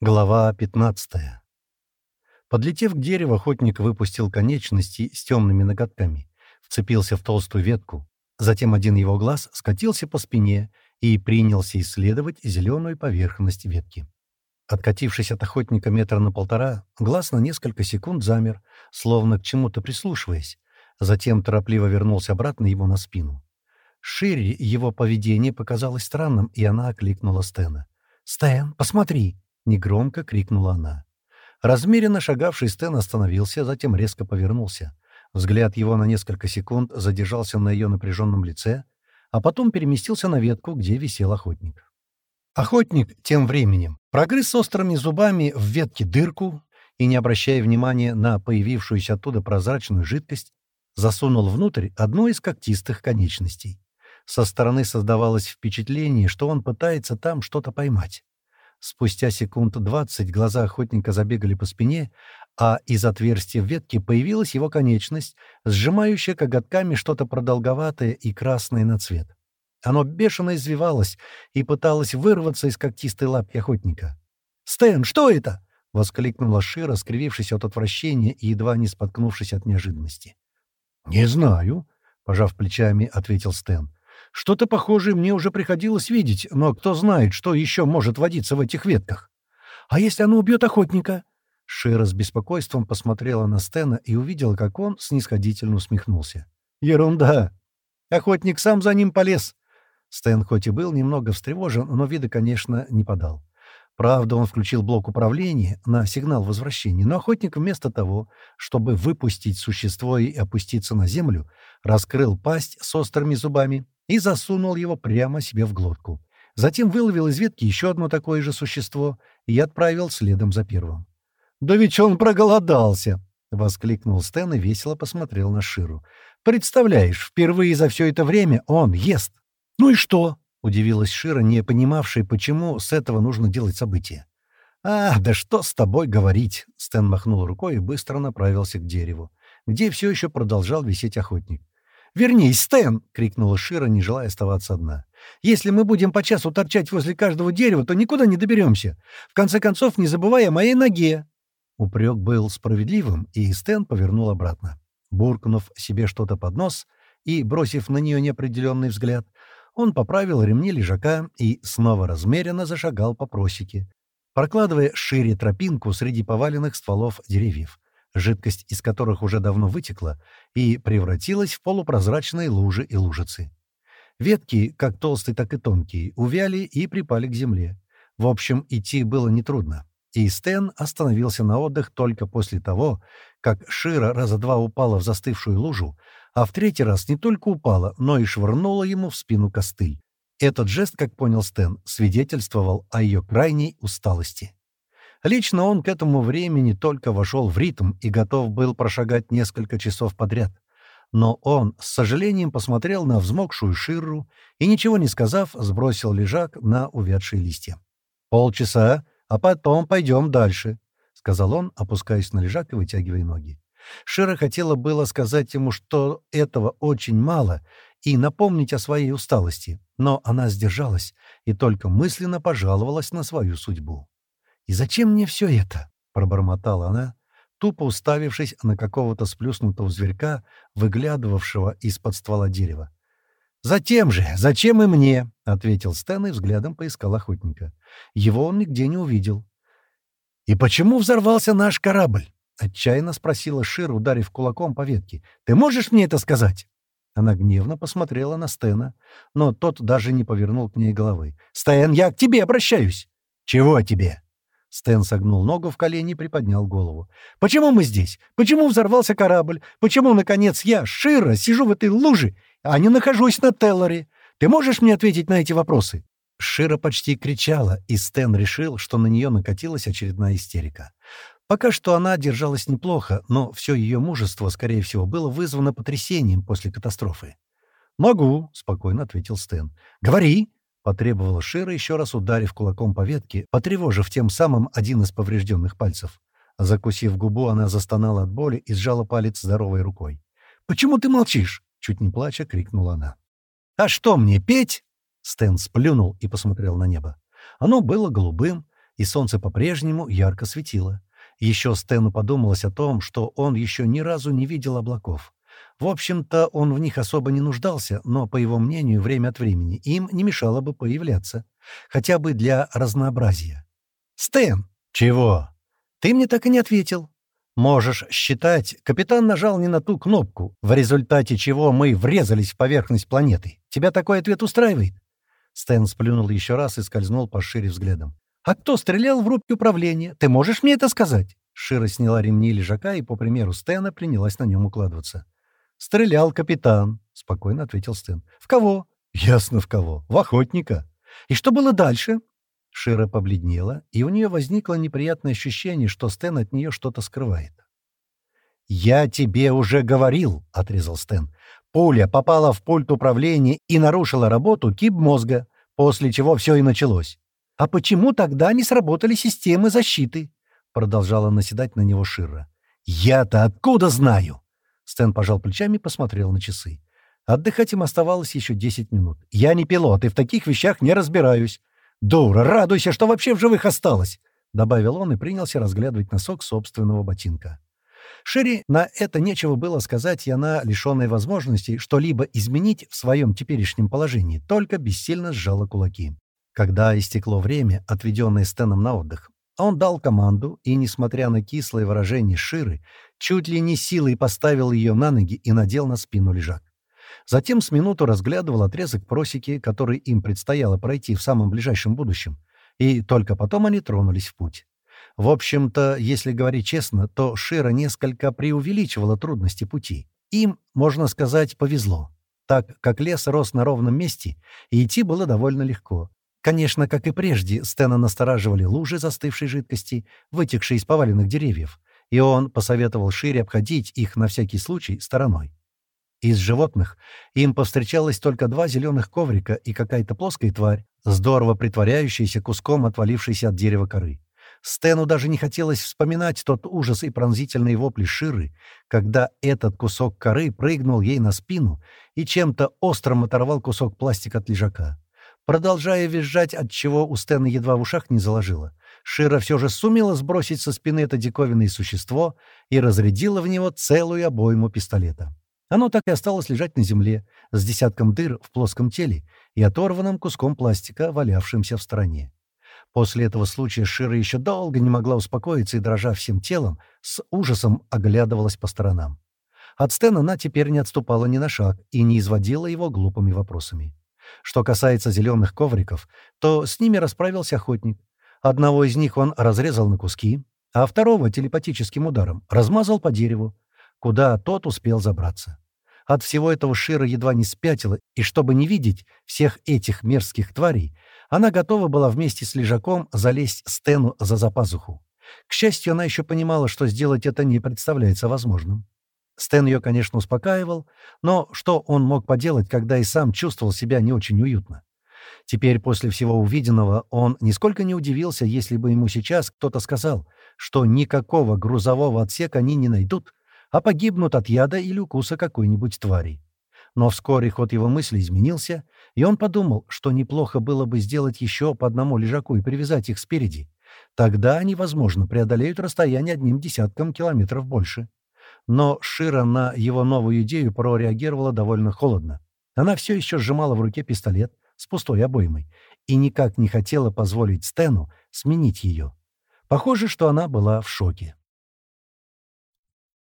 Глава 15. Подлетев к дереву, охотник выпустил конечности с темными ноготками, вцепился в толстую ветку. Затем один его глаз скатился по спине и принялся исследовать зеленую поверхность ветки. Откатившись от охотника метра на полтора, глаз на несколько секунд замер, словно к чему-то прислушиваясь. Затем торопливо вернулся обратно ему на спину. Шире его поведение показалось странным, и она окликнула Стена. «Стэн, посмотри!» Негромко крикнула она. Размеренно шагавший Стэн остановился, затем резко повернулся. Взгляд его на несколько секунд задержался на ее напряженном лице, а потом переместился на ветку, где висел охотник. Охотник тем временем прогрыз острыми зубами в ветке дырку и, не обращая внимания на появившуюся оттуда прозрачную жидкость, засунул внутрь одну из когтистых конечностей. Со стороны создавалось впечатление, что он пытается там что-то поймать. Спустя секунд двадцать глаза охотника забегали по спине, а из отверстия в ветке появилась его конечность, сжимающая коготками что-то продолговатое и красное на цвет. Оно бешено извивалось и пыталось вырваться из когтистой лапки охотника. «Стэн, что это?» — воскликнула Шира, скривившись от отвращения и едва не споткнувшись от неожиданности. «Не знаю», — пожав плечами, ответил Стэн. Что-то похожее мне уже приходилось видеть, но кто знает, что еще может водиться в этих ветках. А если оно убьет охотника? Шира с беспокойством посмотрела на Стена и увидела, как он снисходительно усмехнулся. «Ерунда! Охотник сам за ним полез!» Стэн хоть и был немного встревожен, но вида, конечно, не подал. Правда, он включил блок управления на сигнал возвращения, но охотник вместо того, чтобы выпустить существо и опуститься на землю, раскрыл пасть с острыми зубами и засунул его прямо себе в глотку. Затем выловил из ветки еще одно такое же существо и отправил следом за первым. «Да ведь он проголодался!» — воскликнул Стэн и весело посмотрел на Ширу. «Представляешь, впервые за все это время он ест!» «Ну и что?» — удивилась Шира, не понимавшая, почему с этого нужно делать событие. «А, да что с тобой говорить!» — Стэн махнул рукой и быстро направился к дереву, где все еще продолжал висеть охотник. «Вернись, Стэн!» — крикнула Шира, не желая оставаться одна. «Если мы будем по часу торчать возле каждого дерева, то никуда не доберемся. В конце концов, не забывай о моей ноге!» Упрек был справедливым, и Стэн повернул обратно. Буркнув себе что-то под нос и бросив на нее неопределенный взгляд, он поправил ремни лежака и снова размеренно зашагал по просеке, прокладывая шире тропинку среди поваленных стволов деревьев жидкость из которых уже давно вытекла и превратилась в полупрозрачные лужи и лужицы. Ветки, как толстые, так и тонкие, увяли и припали к земле. В общем, идти было нетрудно. И Стэн остановился на отдых только после того, как Шира раза два упала в застывшую лужу, а в третий раз не только упала, но и швырнула ему в спину костыль. Этот жест, как понял Стэн, свидетельствовал о ее крайней усталости. Лично он к этому времени только вошел в ритм и готов был прошагать несколько часов подряд. Но он с сожалением посмотрел на взмокшую ширру и, ничего не сказав, сбросил лежак на увядшие листья. «Полчаса, а потом пойдем дальше», — сказал он, опускаясь на лежак и вытягивая ноги. Шира хотела было сказать ему, что этого очень мало, и напомнить о своей усталости, но она сдержалась и только мысленно пожаловалась на свою судьбу. «И зачем мне все это?» — пробормотала она, тупо уставившись на какого-то сплюснутого зверька, выглядывавшего из-под ствола дерева. «Затем же! Зачем и мне?» — ответил Стэн и взглядом поискал охотника. Его он нигде не увидел. «И почему взорвался наш корабль?» — отчаянно спросила Шир, ударив кулаком по ветке. «Ты можешь мне это сказать?» Она гневно посмотрела на Стэна, но тот даже не повернул к ней головы. «Стэн, я к тебе обращаюсь!» «Чего тебе?» Стэн согнул ногу в колени и приподнял голову. «Почему мы здесь? Почему взорвался корабль? Почему, наконец, я, Шира, сижу в этой луже, а не нахожусь на Теллоре? Ты можешь мне ответить на эти вопросы?» Шира почти кричала, и Стэн решил, что на нее накатилась очередная истерика. Пока что она держалась неплохо, но все ее мужество, скорее всего, было вызвано потрясением после катастрофы. «Могу», — спокойно ответил Стэн. «Говори», Потребовала Шира, еще раз ударив кулаком по ветке, потревожив тем самым один из поврежденных пальцев. Закусив губу, она застонала от боли и сжала палец здоровой рукой. «Почему ты молчишь?» — чуть не плача крикнула она. «А что мне, петь?» Стэн сплюнул и посмотрел на небо. Оно было голубым, и солнце по-прежнему ярко светило. Еще Стэну подумалось о том, что он еще ни разу не видел облаков. В общем-то, он в них особо не нуждался, но, по его мнению, время от времени им не мешало бы появляться. Хотя бы для разнообразия. «Стэн!» «Чего?» «Ты мне так и не ответил». «Можешь считать, капитан нажал не на ту кнопку, в результате чего мы врезались в поверхность планеты. Тебя такой ответ устраивает?» Стэн сплюнул еще раз и скользнул пошире взглядом. «А кто стрелял в рубке управления? Ты можешь мне это сказать?» Шира сняла ремни лежака и, по примеру Стэна, принялась на нем укладываться. «Стрелял капитан», — спокойно ответил Стэн. «В кого?» «Ясно, в кого. В охотника». «И что было дальше?» Шира побледнела, и у нее возникло неприятное ощущение, что Стэн от нее что-то скрывает. «Я тебе уже говорил», — отрезал Стэн. «Пуля попала в пульт управления и нарушила работу киб мозга, после чего все и началось». «А почему тогда не сработали системы защиты?» — продолжала наседать на него Шира. «Я-то откуда знаю?» Стэн пожал плечами и посмотрел на часы. Отдыхать им оставалось еще десять минут. «Я не пилот и в таких вещах не разбираюсь. Дура, радуйся, что вообще в живых осталось!» — добавил он и принялся разглядывать носок собственного ботинка. Шерри на это нечего было сказать, и она, лишенная возможности что-либо изменить в своем теперешнем положении, только бессильно сжала кулаки. Когда истекло время, отведенное Стэном на отдых, он дал команду и, несмотря на кислое выражение Ширы, чуть ли не силой поставил ее на ноги и надел на спину лежак. Затем с минуту разглядывал отрезок просеки, который им предстояло пройти в самом ближайшем будущем, и только потом они тронулись в путь. В общем-то, если говорить честно, то Шира несколько преувеличивала трудности пути. Им, можно сказать, повезло, так как лес рос на ровном месте, и идти было довольно легко. Конечно, как и прежде, Стэна настораживали лужи застывшей жидкости, вытекшей из поваленных деревьев, и он посоветовал Шире обходить их на всякий случай стороной. Из животных им повстречалось только два зеленых коврика и какая-то плоская тварь, здорово притворяющаяся куском отвалившейся от дерева коры. Стэну даже не хотелось вспоминать тот ужас и пронзительные вопли Ширы, когда этот кусок коры прыгнул ей на спину и чем-то острым оторвал кусок пластика от лежака. Продолжая визжать, от чего у Стэна едва в ушах не заложило, Шира все же сумела сбросить со спины это диковинное существо и разрядила в него целую обойму пистолета. Оно так и осталось лежать на земле, с десятком дыр в плоском теле и оторванным куском пластика, валявшимся в стороне. После этого случая Шира еще долго не могла успокоиться и, дрожа всем телом, с ужасом оглядывалась по сторонам. От Стэна она теперь не отступала ни на шаг и не изводила его глупыми вопросами. Что касается зеленых ковриков, то с ними расправился охотник. Одного из них он разрезал на куски, а второго телепатическим ударом размазал по дереву, куда тот успел забраться. От всего этого Шира едва не спятила, и чтобы не видеть всех этих мерзких тварей, она готова была вместе с лежаком залезть Стэну за запазуху. К счастью, она еще понимала, что сделать это не представляется возможным. Стэн ее, конечно, успокаивал, но что он мог поделать, когда и сам чувствовал себя не очень уютно? Теперь, после всего увиденного, он нисколько не удивился, если бы ему сейчас кто-то сказал, что никакого грузового отсека они не найдут, а погибнут от яда или укуса какой-нибудь твари. Но вскоре ход его мысли изменился, и он подумал, что неплохо было бы сделать еще по одному лежаку и привязать их спереди. Тогда они, возможно, преодолеют расстояние одним десятком километров больше. Но Шира на его новую идею прореагировала довольно холодно. Она все еще сжимала в руке пистолет с пустой обоймой и никак не хотела позволить Стэну сменить ее. Похоже, что она была в шоке.